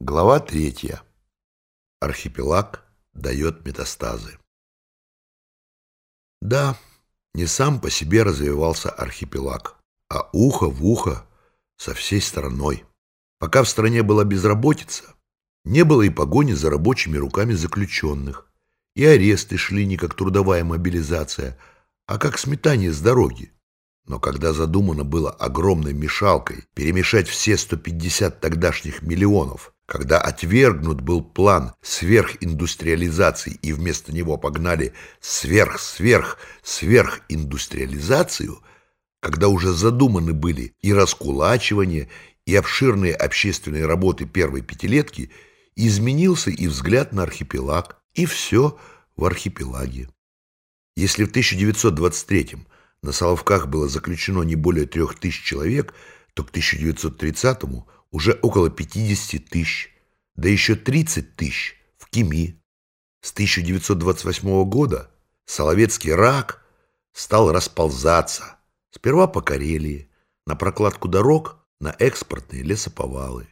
Глава третья. Архипелаг дает метастазы. Да, не сам по себе развивался архипелаг, а ухо в ухо со всей страной. Пока в стране была безработица, не было и погони за рабочими руками заключенных, и аресты шли не как трудовая мобилизация, а как сметание с дороги. Но когда задумано было огромной мешалкой перемешать все 150 тогдашних миллионов, когда отвергнут был план сверхиндустриализации и вместо него погнали сверх-сверх-сверхиндустриализацию, когда уже задуманы были и раскулачивание, и обширные общественные работы первой пятилетки, изменился и взгляд на архипелаг, и все в архипелаге. Если в 1923 на Соловках было заключено не более трех тысяч человек, то к 1930-му уже около 50 тысяч, да еще 30 тысяч в Кими. С 1928 года Соловецкий рак стал расползаться, сперва по Карелии, на прокладку дорог, на экспортные лесоповалы.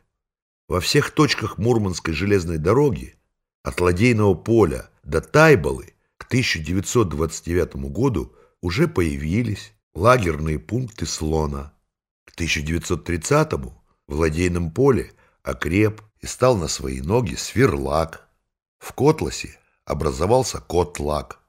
Во всех точках Мурманской железной дороги, от Ладейного поля до Тайбалы, к 1929 году уже появились лагерные пункты слона. К 1930-му в ладейном поле окреп и стал на свои ноги сверлак. В Котласе образовался Котлак.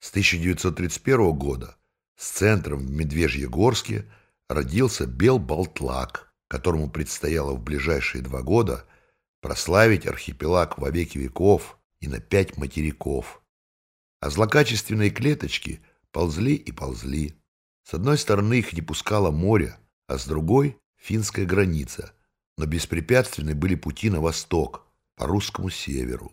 С 1931 года с центром в Медвежьегорске родился Белбалтлак, которому предстояло в ближайшие два года прославить архипелаг во веки веков и на пять материков. А злокачественные клеточки – ползли и ползли. С одной стороны их не пускало море, а с другой — финская граница, но беспрепятственны были пути на восток, по русскому северу.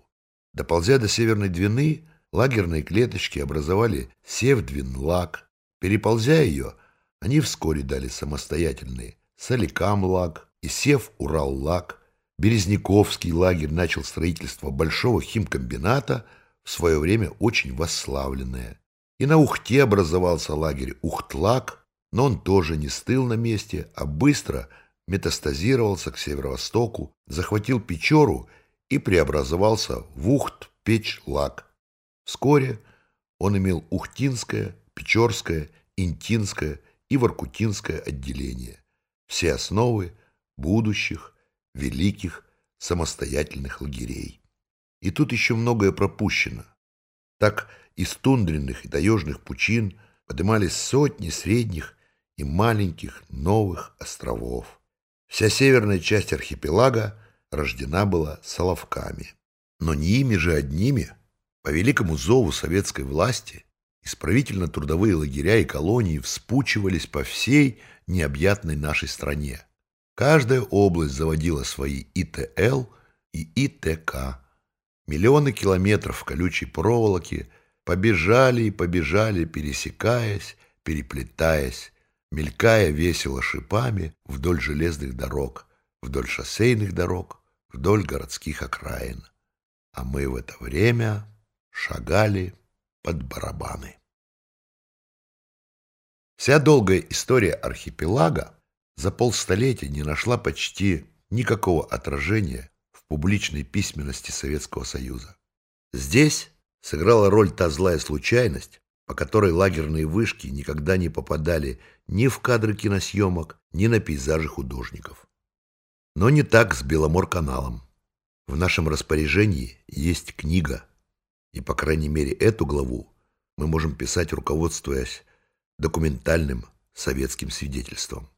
Доползя до Северной Двины, лагерные клеточки образовали Севдвин-лаг. Переползя ее, они вскоре дали самостоятельные Соликам-лаг и Сев-Урал-лаг. Березняковский лагерь начал строительство большого химкомбината, в свое время очень восславленное. И на Ухте образовался лагерь Ухтлак, но он тоже не стыл на месте, а быстро метастазировался к северо-востоку, захватил Печору и преобразовался в Ухт-Печ-Лак. Вскоре он имел Ухтинское, Печорское, Интинское и Воркутинское отделение. Все основы будущих, великих, самостоятельных лагерей. И тут еще многое пропущено. Так из тундренных и таежных пучин поднимались сотни средних и маленьких новых островов. Вся северная часть архипелага рождена была соловками. Но не ими же одними, по великому зову советской власти, исправительно-трудовые лагеря и колонии вспучивались по всей необъятной нашей стране. Каждая область заводила свои ИТЛ и ИТК. Миллионы километров колючей проволоки побежали и побежали, пересекаясь, переплетаясь, мелькая весело шипами вдоль железных дорог, вдоль шоссейных дорог, вдоль городских окраин. А мы в это время шагали под барабаны. Вся долгая история архипелага за полстолетия не нашла почти никакого отражения публичной письменности Советского Союза. Здесь сыграла роль та злая случайность, по которой лагерные вышки никогда не попадали ни в кадры киносъемок, ни на пейзажи художников. Но не так с Беломор-каналом. В нашем распоряжении есть книга, и, по крайней мере, эту главу мы можем писать, руководствуясь документальным советским свидетельством.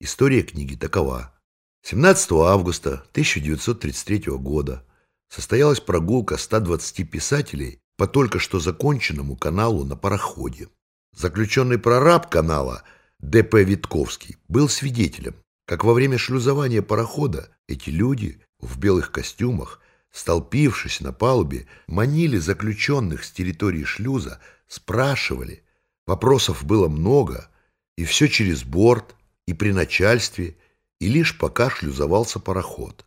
История книги такова – 17 августа 1933 года состоялась прогулка 120 писателей по только что законченному каналу на пароходе. Заключенный прораб канала Д.П. Витковский был свидетелем, как во время шлюзования парохода эти люди в белых костюмах, столпившись на палубе, манили заключенных с территории шлюза, спрашивали. Вопросов было много, и все через борт, и при начальстве – и лишь пока шлюзовался пароход.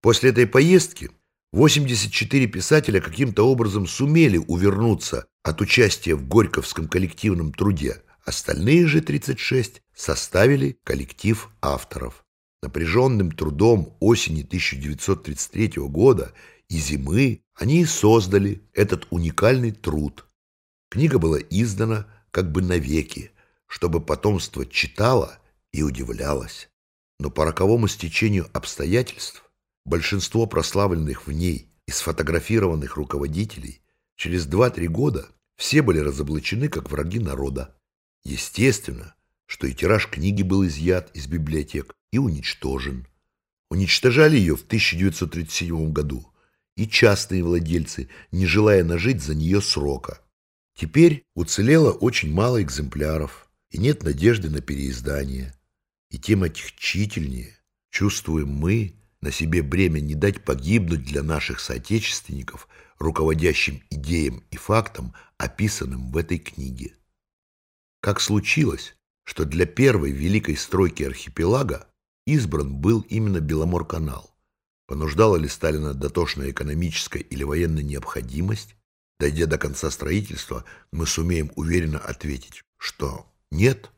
После этой поездки 84 писателя каким-то образом сумели увернуться от участия в Горьковском коллективном труде, остальные же 36 составили коллектив авторов. Напряженным трудом осени 1933 года и зимы они создали этот уникальный труд. Книга была издана как бы навеки, чтобы потомство читало и удивлялось. Но по роковому стечению обстоятельств большинство прославленных в ней и сфотографированных руководителей через 2-3 года все были разоблачены как враги народа. Естественно, что и тираж книги был изъят из библиотек и уничтожен. Уничтожали ее в 1937 году и частные владельцы, не желая нажить за нее срока. Теперь уцелело очень мало экземпляров, и нет надежды на переиздание. И тем отягчительнее чувствуем мы на себе бремя не дать погибнуть для наших соотечественников руководящим идеям и фактам, описанным в этой книге. Как случилось, что для первой великой стройки архипелага избран был именно Беломор-канал? Понуждала ли Сталина дотошная экономическая или военная необходимость? Дойдя до конца строительства, мы сумеем уверенно ответить, что нет.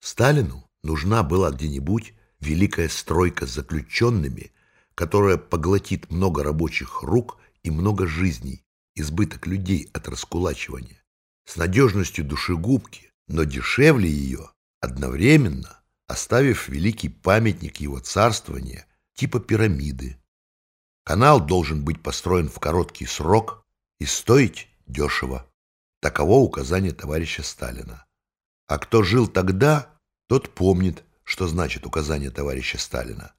Сталину нужна была где-нибудь великая стройка с заключенными, которая поглотит много рабочих рук и много жизней, избыток людей от раскулачивания, с надежностью душегубки, но дешевле ее, одновременно оставив великий памятник его царствования типа пирамиды. Канал должен быть построен в короткий срок и стоить дешево. Таково указание товарища Сталина. А кто жил тогда, тот помнит, что значит указание товарища Сталина.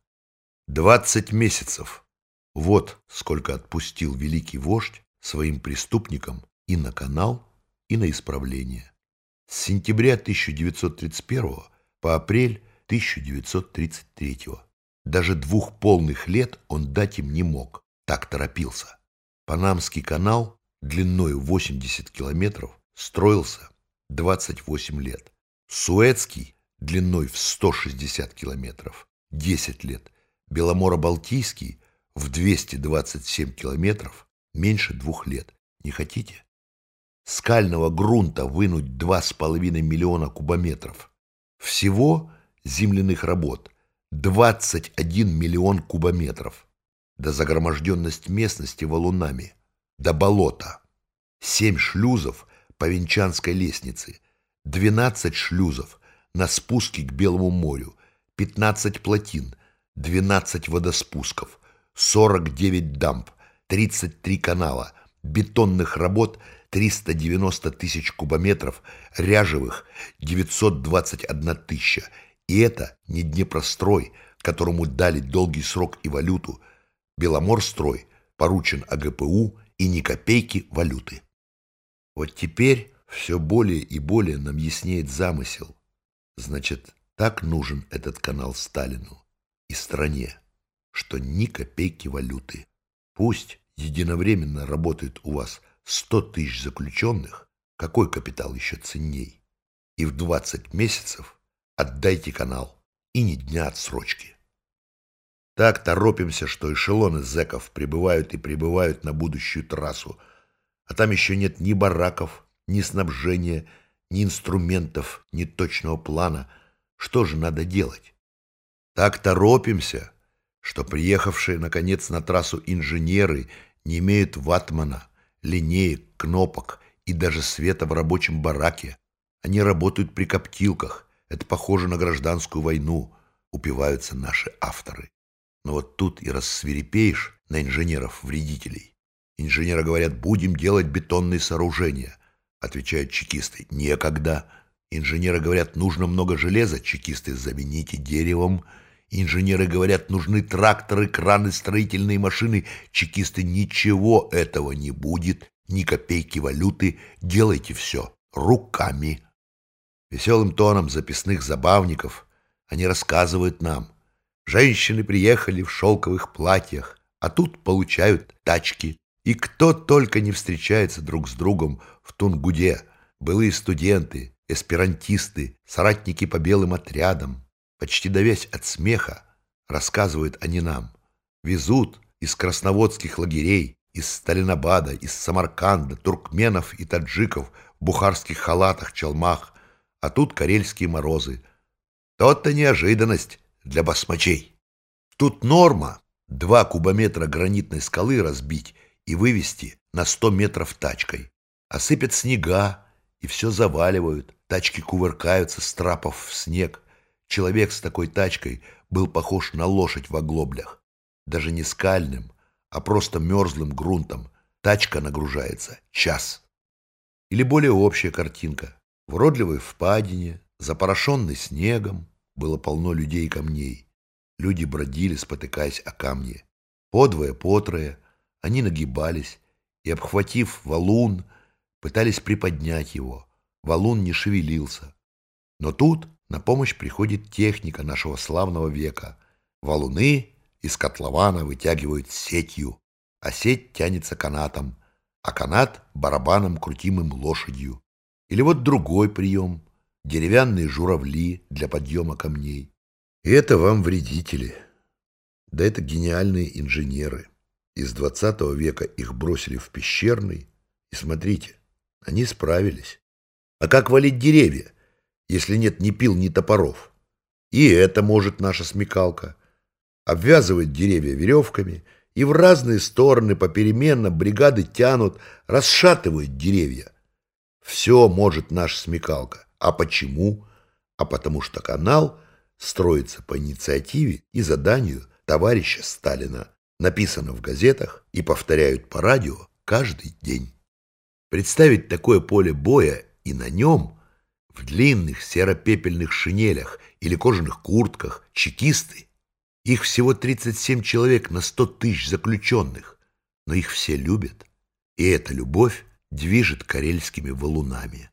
Двадцать месяцев. Вот сколько отпустил великий вождь своим преступникам и на канал, и на исправление. С сентября 1931 по апрель 1933. Даже двух полных лет он дать им не мог, так торопился. Панамский канал длиной 80 километров строился 28 лет. Суэцкий длиной в 160 километров 10 лет. Беломоро-Балтийский в 227 километров меньше двух лет. Не хотите? Скального грунта вынуть 2,5 миллиона кубометров. Всего земляных работ 21 миллион кубометров до загроможденность местности валунами, до болота. Семь шлюзов по Венчанской лестнице, 12 шлюзов на спуске к Белому морю, 15 плотин, 12 водоспусков, 49 дамб, 33 канала, бетонных работ 390 тысяч кубометров, ряжевых 921 тысяча. И это не Днепрострой, которому дали долгий срок и валюту – Беломорстрой поручен АГПУ и ни копейки валюты. Вот теперь все более и более нам яснеет замысел. Значит, так нужен этот канал Сталину и стране, что ни копейки валюты. Пусть единовременно работает у вас сто тысяч заключенных, какой капитал еще ценней, и в двадцать месяцев отдайте канал и ни дня отсрочки. Так торопимся, что эшелоны зэков прибывают и прибывают на будущую трассу. А там еще нет ни бараков, ни снабжения, ни инструментов, ни точного плана. Что же надо делать? Так торопимся, что приехавшие, наконец, на трассу инженеры не имеют ватмана, линеек, кнопок и даже света в рабочем бараке. Они работают при коптилках. Это похоже на гражданскую войну, упиваются наши авторы. Но вот тут и рассверепеешь на инженеров-вредителей. Инженеры говорят, будем делать бетонные сооружения. Отвечают чекисты, некогда. Инженеры говорят, нужно много железа. Чекисты, замените деревом. Инженеры говорят, нужны тракторы, краны, строительные машины. Чекисты, ничего этого не будет. Ни копейки валюты. Делайте все руками. Веселым тоном записных забавников они рассказывают нам, Женщины приехали в шелковых платьях, а тут получают тачки. И кто только не встречается друг с другом в Тунгуде. Былые студенты, эсперантисты, соратники по белым отрядам. Почти довесь от смеха, рассказывают они нам. Везут из красноводских лагерей, из Сталинабада, из Самарканда, туркменов и таджиков в бухарских халатах, чалмах, а тут карельские морозы. Тот-то неожиданность для басмачей. Тут норма два кубометра гранитной скалы разбить и вывести на сто метров тачкой. Осыпят снега и все заваливают, тачки кувыркаются с трапов в снег. Человек с такой тачкой был похож на лошадь в оглоблях. Даже не скальным, а просто мерзлым грунтом. Тачка нагружается час. Или более общая картинка. В родливой впадине, запорошенной снегом, было полно людей и камней. Люди бродили, спотыкаясь о камни. Подвое, потрое, они нагибались и, обхватив валун, пытались приподнять его. Валун не шевелился. Но тут на помощь приходит техника нашего славного века. Валуны из котлована вытягивают сетью, а сеть тянется канатом, а канат — барабаном, крутимым лошадью. Или вот другой прием — деревянные журавли для подъема камней. И это вам вредители. Да это гениальные инженеры. Из двадцатого века их бросили в пещерный, и смотрите, они справились. А как валить деревья, если нет ни пил, ни топоров? И это может наша смекалка. Обвязывать деревья веревками, и в разные стороны попеременно бригады тянут, расшатывают деревья. Все может наша смекалка. А почему? А потому что канал строится по инициативе и заданию товарища Сталина. Написано в газетах и повторяют по радио каждый день. Представить такое поле боя и на нем, в длинных серо-пепельных шинелях или кожаных куртках, чекисты, их всего 37 человек на 100 тысяч заключенных, но их все любят, и эта любовь движет карельскими валунами.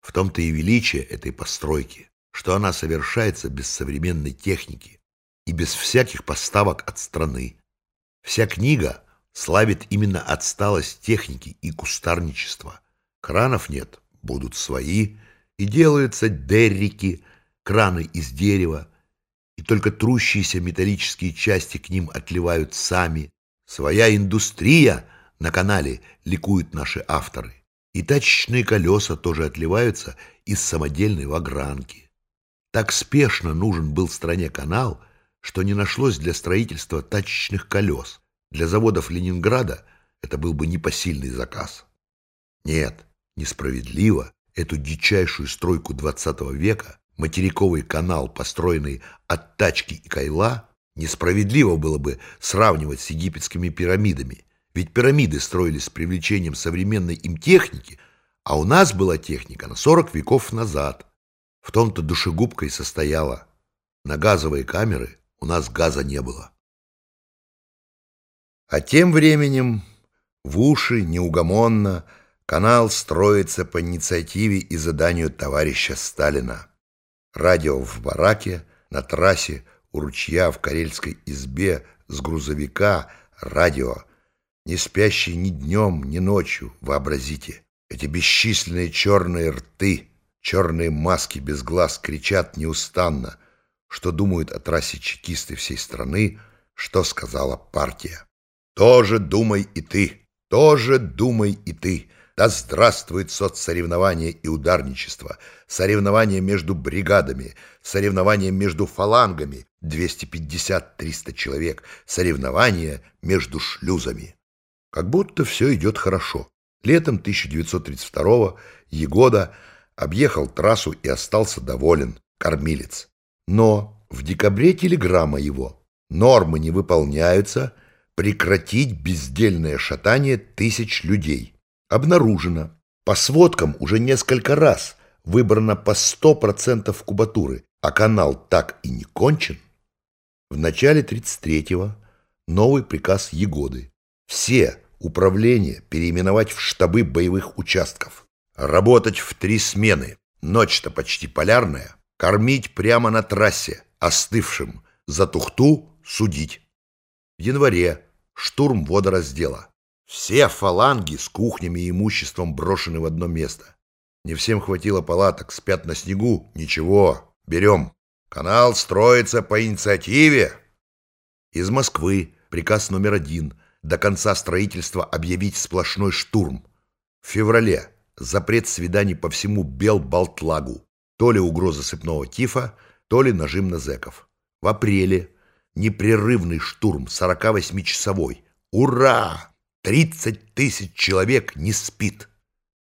В том-то и величие этой постройки, что она совершается без современной техники и без всяких поставок от страны. Вся книга славит именно отсталость техники и кустарничества. Кранов нет, будут свои, и делаются деррики, краны из дерева, и только трущиеся металлические части к ним отливают сами. Своя индустрия на канале ликуют наши авторы. И тачечные колеса тоже отливаются из самодельной вагранки. Так спешно нужен был стране канал, что не нашлось для строительства тачечных колес – для заводов Ленинграда это был бы непосильный заказ. Нет, несправедливо эту дичайшую стройку XX века, материковый канал, построенный от тачки и кайла, несправедливо было бы сравнивать с египетскими пирамидами. Ведь пирамиды строились с привлечением современной им техники, а у нас была техника на 40 веков назад. В том-то душегубка и состояла. На газовые камеры у нас газа не было. А тем временем в уши неугомонно канал строится по инициативе и заданию товарища Сталина. Радио в бараке, на трассе, у ручья, в карельской избе, с грузовика, радио. Не спящий ни днем, ни ночью, вообразите. Эти бесчисленные черные рты, черные маски без глаз кричат неустанно, что думают о трассе чекисты всей страны, что сказала партия. Тоже думай и ты, тоже думай и ты. Да здравствует соцсоревнование и ударничество, соревнование между бригадами, соревнование между фалангами, 250-300 человек, соревнование между шлюзами. Как будто все идет хорошо. Летом 1932-го Егода объехал трассу и остался доволен, кормилец. Но в декабре телеграмма его. Нормы не выполняются – прекратить бездельное шатание тысяч людей. Обнаружено, по сводкам уже несколько раз выбрано по 100% кубатуры, а канал так и не кончен. В начале 33-го новый приказ Егоды. Все управления переименовать в штабы боевых участков. Работать в три смены. Ночь-то почти полярная. Кормить прямо на трассе, остывшим. За тухту судить. В январе штурм водораздела. Все фаланги с кухнями и имуществом брошены в одно место. Не всем хватило палаток, спят на снегу. Ничего, берем. Канал строится по инициативе. Из Москвы приказ номер один. До конца строительства объявить сплошной штурм. В феврале запрет свиданий по всему Белбалтлагу. То ли угроза сыпного тифа, то ли нажим на зэков. В апреле непрерывный штурм 48-часовой. Ура! 30 тысяч человек не спит.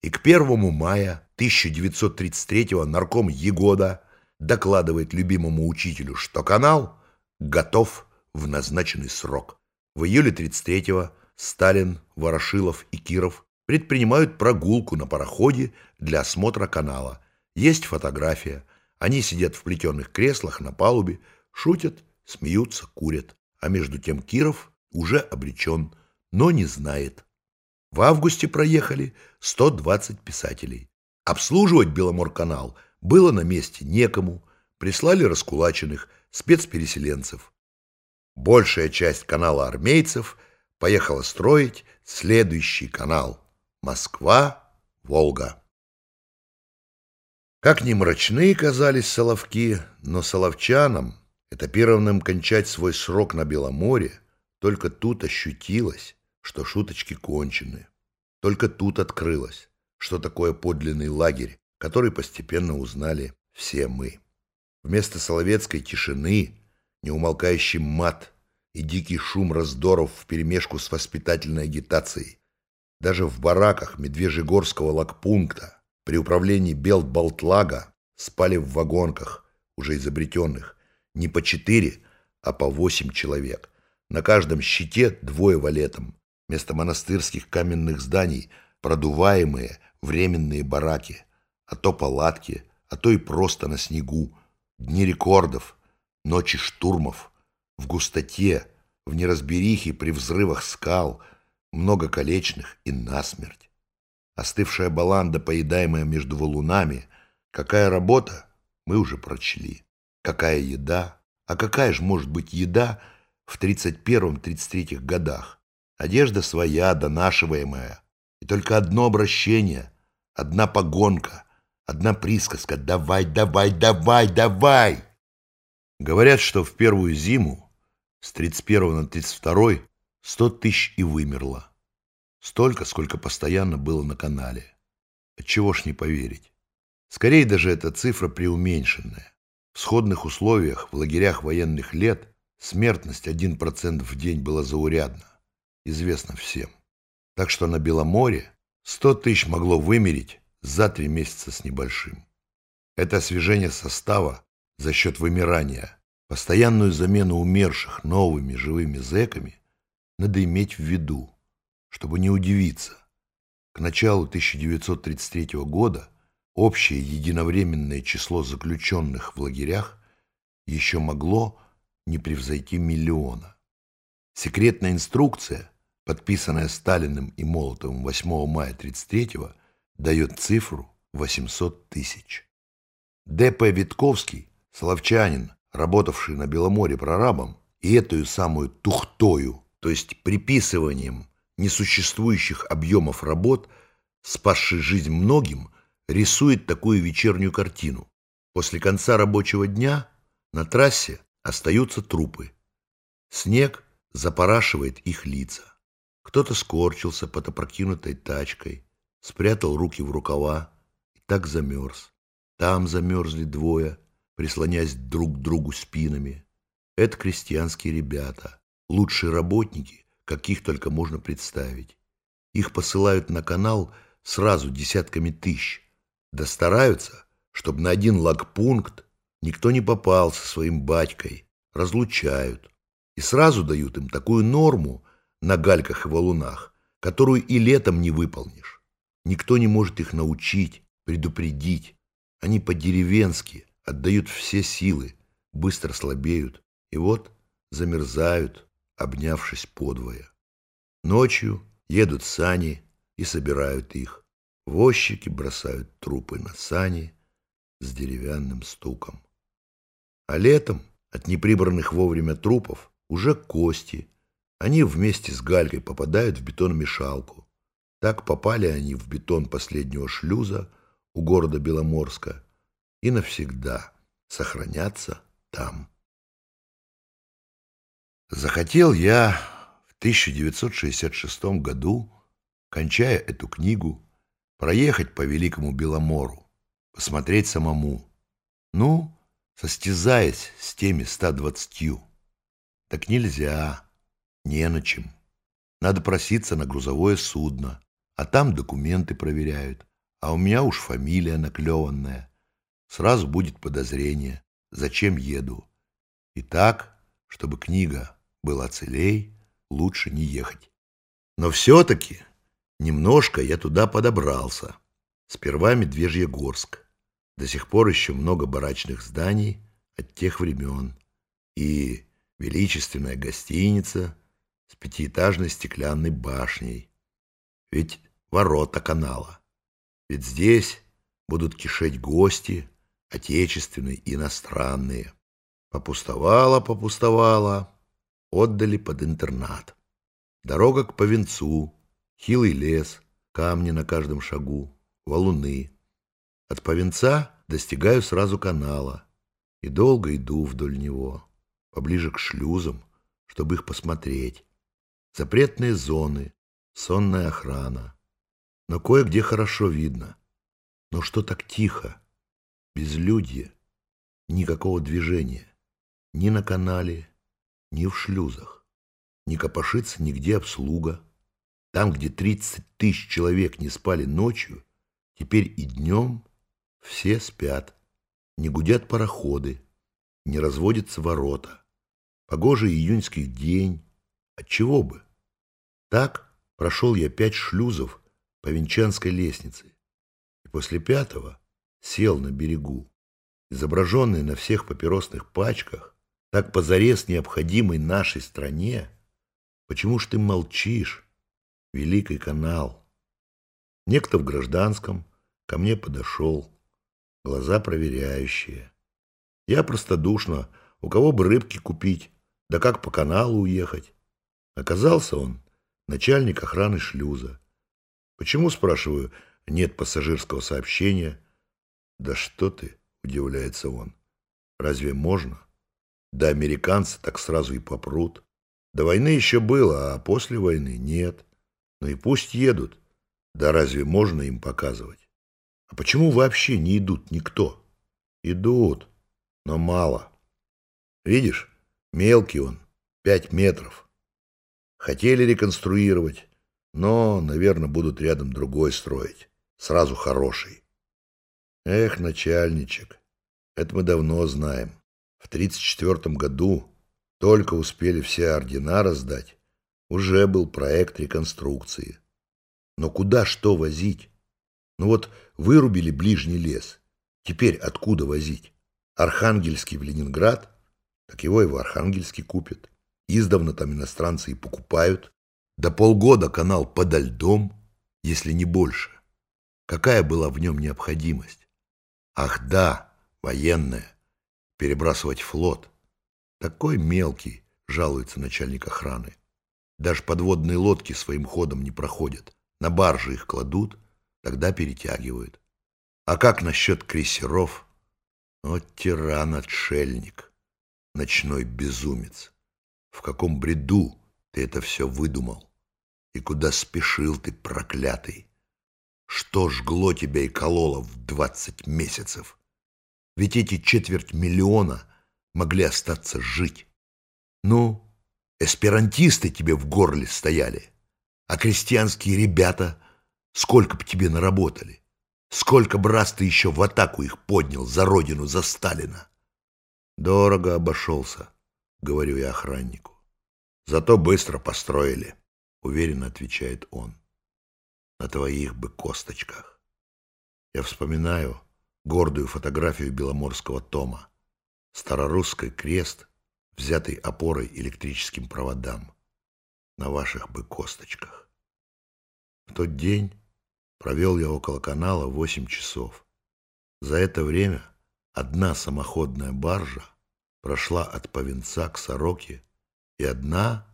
И к 1 мая 1933 нарком Егода докладывает любимому учителю, что канал готов в назначенный срок. В июле 33-го Сталин, Ворошилов и Киров предпринимают прогулку на пароходе для осмотра канала. Есть фотография. Они сидят в плетеных креслах на палубе, шутят, смеются, курят. А между тем Киров уже обречен, но не знает. В августе проехали 120 писателей. Обслуживать Беломорканал было на месте некому. Прислали раскулаченных, спецпереселенцев. Большая часть канала армейцев поехала строить следующий канал Москва-Волга. Как ни мрачны казались соловки, но соловчанам, этапированным кончать свой срок на Беломоре, только тут ощутилось, что шуточки кончены. Только тут открылось, что такое подлинный лагерь, который постепенно узнали все мы. Вместо соловецкой тишины, неумолкающий мат и дикий шум раздоров вперемешку с воспитательной агитацией. Даже в бараках Медвежьегорского лагпункта при управлении Белтбалтлага спали в вагонках, уже изобретенных, не по четыре, а по восемь человек. На каждом щите двое валетом. Вместо монастырских каменных зданий продуваемые временные бараки, а то палатки, а то и просто на снегу. Дни рекордов, ночи штурмов, в густоте, в неразберихе при взрывах скал, много колечных и насмерть остывшая баланда, поедаемая между валунами. Какая работа, мы уже прочли. Какая еда, а какая же может быть еда в 31-33 годах? Одежда своя, донашиваемая. И только одно обращение, одна погонка, одна присказка «давай, давай, давай, давай». Говорят, что в первую зиму с 31 на 32 100 тысяч и вымерло. Столько, сколько постоянно было на канале. Отчего ж не поверить? Скорее даже эта цифра преуменьшенная. В сходных условиях в лагерях военных лет смертность 1% в день была заурядна. Известно всем. Так что на Беломоре 100 тысяч могло вымереть за три месяца с небольшим. Это освежение состава за счет вымирания, постоянную замену умерших новыми живыми зэками надо иметь в виду чтобы не удивиться. К началу 1933 года общее единовременное число заключенных в лагерях еще могло не превзойти миллиона. Секретная инструкция, подписанная Сталиным и Молотовым 8 мая 1933 дает цифру 800 тысяч. Д.П. Витковский, соловчанин, работавший на Беломоре прорабом, и эту самую тухтою, то есть приписыванием несуществующих объемов работ, спасший жизнь многим, рисует такую вечернюю картину. После конца рабочего дня на трассе остаются трупы. Снег запорашивает их лица. Кто-то скорчился под опрокинутой тачкой, спрятал руки в рукава и так замерз. Там замерзли двое, прислонясь друг к другу спинами. Это крестьянские ребята, лучшие работники, каких только можно представить. Их посылают на канал сразу десятками тысяч. Да стараются, чтобы на один лагпункт никто не попал со своим батькой. Разлучают. И сразу дают им такую норму на гальках и валунах, которую и летом не выполнишь. Никто не может их научить, предупредить. Они по-деревенски отдают все силы, быстро слабеют. И вот замерзают, обнявшись подвое. Ночью едут сани и собирают их. Возчики бросают трупы на сани с деревянным стуком. А летом от неприбранных вовремя трупов уже кости. Они вместе с галькой попадают в бетономешалку. Так попали они в бетон последнего шлюза у города Беломорска и навсегда сохранятся там. Захотел я в 1966 году, кончая эту книгу, проехать по Великому Беломору, посмотреть самому. Ну, состязаясь с теми 120. Так нельзя, не на чем. Надо проситься на грузовое судно, а там документы проверяют. А у меня уж фамилия наклеванная. Сразу будет подозрение, зачем еду. И так, чтобы книга была целей, лучше не ехать. Но все-таки немножко я туда подобрался. Сперва Медвежьегорск. До сих пор еще много барачных зданий от тех времен. И величественная гостиница с пятиэтажной стеклянной башней. Ведь ворота канала. Ведь здесь будут кишеть гости, отечественные и иностранные. Попустовало, попустовало, отдали под интернат. Дорога к Повенцу, хилый лес, камни на каждом шагу, валуны. От Повенца достигаю сразу канала и долго иду вдоль него, поближе к шлюзам, чтобы их посмотреть. Запретные зоны, сонная охрана. Но кое-где хорошо видно. Но что так тихо, безлюдье, никакого движения, ни на канале, ни в шлюзах. Не копошится нигде обслуга. Там, где тридцать тысяч человек не спали ночью, теперь и днем все спят. Не гудят пароходы, не разводятся ворота. Погожий июньский день. Отчего бы? Так прошел я пять шлюзов по Венчанской лестнице, и после пятого сел на берегу, изображенный на всех папиросных пачках, так позарез необходимой нашей стране, почему ж ты молчишь, Великий канал? Некто в гражданском ко мне подошел, глаза проверяющие. Я простодушно, у кого бы рыбки купить, да как по каналу уехать. Оказался он начальник охраны шлюза. Почему, спрашиваю, нет пассажирского сообщения? Да что ты, удивляется он. Разве можно? Да американцы так сразу и попрут. До войны еще было, а после войны нет. Ну и пусть едут. Да разве можно им показывать? А почему вообще не идут никто? Идут, но мало. Видишь, мелкий он, пять метров. Хотели реконструировать, но, наверное, будут рядом другой строить. Сразу хороший. Эх, начальничек, это мы давно знаем. В 34 году только успели все ордена раздать. Уже был проект реконструкции. Но куда что возить? Ну вот вырубили ближний лес. Теперь откуда возить? Архангельский в Ленинград? Так его и в Архангельске купят. Издавна там иностранцы и покупают. До полгода канал подо льдом, если не больше. Какая была в нем необходимость? Ах да, военная. Перебрасывать флот. Такой мелкий, жалуется начальник охраны. Даже подводные лодки своим ходом не проходят. На баржи их кладут, тогда перетягивают. А как насчет крейсеров? Вот тиран-отшельник, ночной безумец. В каком бреду ты это все выдумал? И куда спешил ты, проклятый? Что жгло тебя и кололо в двадцать месяцев? Ведь эти четверть миллиона могли остаться жить. Ну, эсперантисты тебе в горле стояли, а крестьянские ребята сколько б тебе наработали? Сколько б раз ты еще в атаку их поднял за родину, за Сталина? Дорого обошелся, говорю я охраннику. Зато быстро построили. — уверенно отвечает он. «На твоих бы косточках». Я вспоминаю гордую фотографию Беломорского тома. Старорусский крест, взятый опорой электрическим проводам. На ваших бы косточках. В тот день провел я около канала восемь часов. За это время одна самоходная баржа прошла от Повенца к Сороке, и одна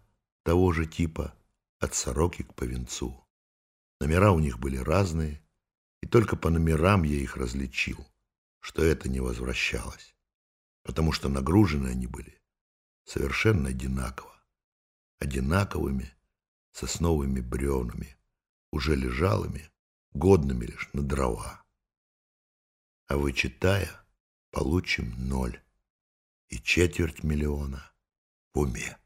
того же типа от сороки к повенцу. Номера у них были разные, и только по номерам я их различил, что это не возвращалось, потому что нагружены они были совершенно одинаково, одинаковыми сосновыми бревнами, уже лежалыми, годными лишь на дрова. А вычитая, получим ноль. и четверть миллиона в уме.